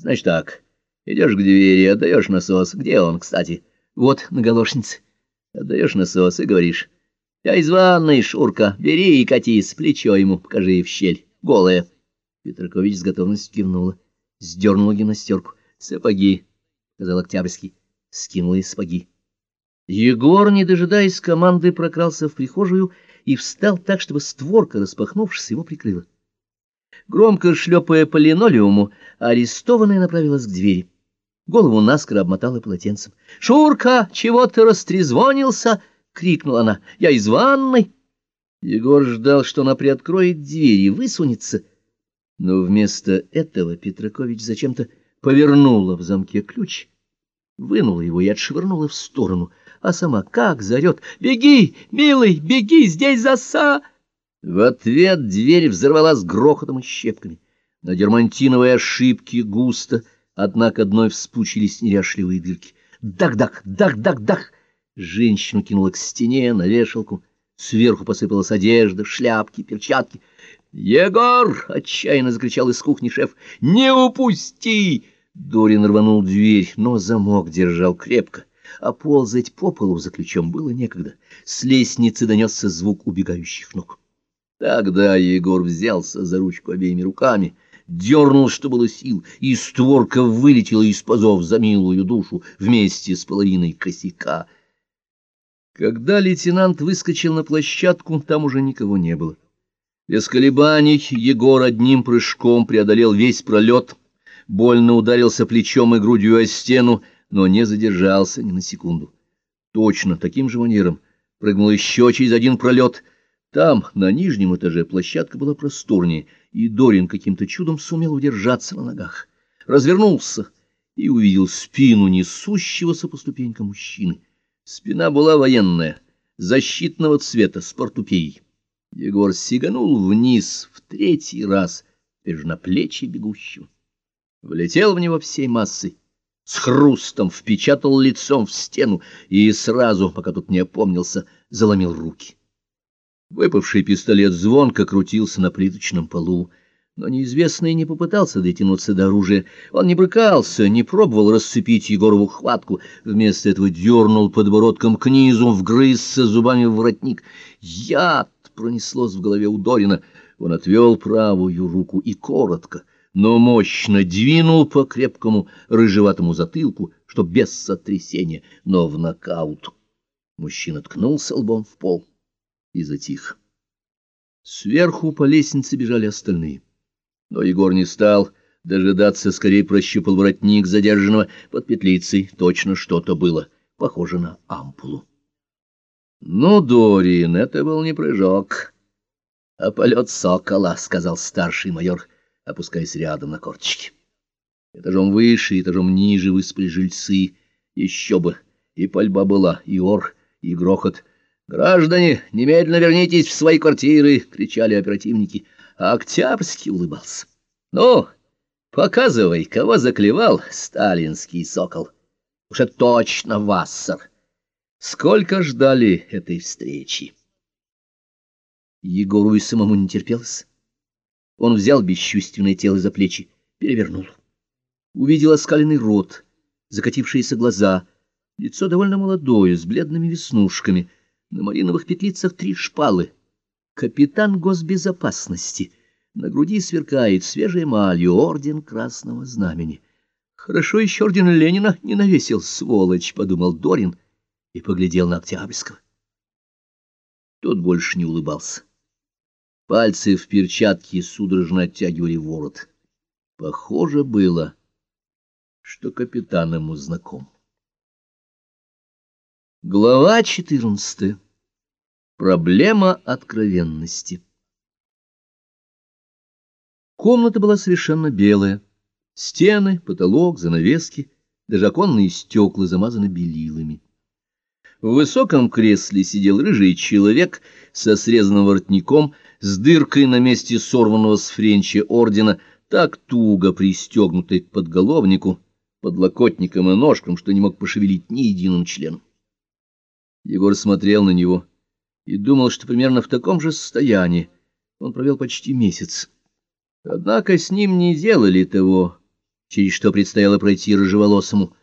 Значит так, идешь к двери, отдаешь насос. Где он, кстати? Вот, на галошнице. Отдаешь насос и говоришь. Я из ванной, Шурка, бери и кати с плечо ему, покажи в щель, голая. Петракович с готовностью кивнула, сдернула гимнастерку. Сапоги, — сказал Октябрьский, скинула из сапоги. Егор, не дожидаясь команды, прокрался в прихожую и встал так, чтобы створка, распахнувшись, его прикрыла. Громко шлепая по линолеуму, арестованная направилась к двери. Голову наскоро обмотала полотенцем. — Шурка, чего ты растрезвонился? — крикнула она. — Я из ванной. Егор ждал, что она приоткроет дверь и высунется. Но вместо этого Петракович зачем-то повернула в замке ключ, вынула его и отшвырнула в сторону, а сама как зарет «Беги, милый, беги, здесь заса!» В ответ дверь взорвалась грохотом и щепками. На дермантиновой ошибке густо, однако одной вспучились неряшливые дырки. «Дах-дах, дах-дах-дах!» Женщину кинула к стене, на вешалку. Сверху посыпалась одежда, шляпки, перчатки. «Егор!» — отчаянно закричал из кухни шеф. «Не упусти!» Дорин рванул дверь, но замок держал крепко, а ползать по полу за ключом было некогда. С лестницы донесся звук убегающих ног. Тогда Егор взялся за ручку обеими руками, дернул, что было сил, и створка вылетела из пазов за милую душу вместе с половиной косяка. Когда лейтенант выскочил на площадку, там уже никого не было. Без колебаний Егор одним прыжком преодолел весь пролет, больно ударился плечом и грудью о стену, но не задержался ни на секунду. Точно таким же манером прыгнул еще через один пролет — там, на нижнем этаже, площадка была просторнее, и Дорин каким-то чудом сумел удержаться на ногах. Развернулся и увидел спину несущегося по ступенькам мужчины. Спина была военная, защитного цвета, с портупеей. Егор сиганул вниз в третий раз, теперь на плечи бегущего. Влетел в него всей массой, с хрустом впечатал лицом в стену и сразу, пока тут не опомнился, заломил руки. Выпавший пистолет звонко крутился на плиточном полу, но неизвестный не попытался дотянуться до оружия. Он не брыкался, не пробовал расцепить Егорову хватку, вместо этого дернул подбородком к низу, вгрызся зубами в воротник. Яд пронеслось в голове у Дорина. Он отвел правую руку и коротко, но мощно двинул по крепкому рыжеватому затылку, что без сотрясения, но в нокаут. Мужчина ткнулся лбом в пол и затих. Сверху по лестнице бежали остальные. Но Егор не стал дожидаться, скорее прощупал воротник задержанного под петлицей. Точно что-то было, похоже на ампулу. Ну, Дорин, это был не прыжок, а полет сокола, — сказал старший майор, опускаясь рядом на корточки. Этажом выше, этажом ниже выспали жильцы. Еще бы, и пальба была, и ор, и грохот — «Граждане, немедленно вернитесь в свои квартиры!» — кричали оперативники. А Октябрьский улыбался. «Ну, показывай, кого заклевал сталинский сокол. Уж это точно Вассер. Сколько ждали этой встречи!» Егору и самому не терпелось. Он взял бесчувственное тело за плечи, перевернул. Увидел оскаленный рот, закатившиеся глаза, лицо довольно молодое, с бледными веснушками — на мариновых петлицах три шпалы. Капитан госбезопасности. На груди сверкает свежей эмалью орден Красного Знамени. Хорошо еще орден Ленина не навесил, сволочь, — подумал Дорин и поглядел на Октябрьского. Тот больше не улыбался. Пальцы в перчатке судорожно оттягивали ворот. Похоже было, что капитан ему знаком. Глава 14. Проблема откровенности. Комната была совершенно белая. Стены, потолок, занавески, даже оконные стекла замазаны белилами. В высоком кресле сидел рыжий человек со срезанным воротником, с дыркой на месте сорванного с френча ордена, так туго пристегнутой к подголовнику, подлокотникам и ножкам, что не мог пошевелить ни единым членом. Егор смотрел на него и думал, что примерно в таком же состоянии он провел почти месяц. Однако с ним не делали того, через что предстояло пройти рыжеволосому,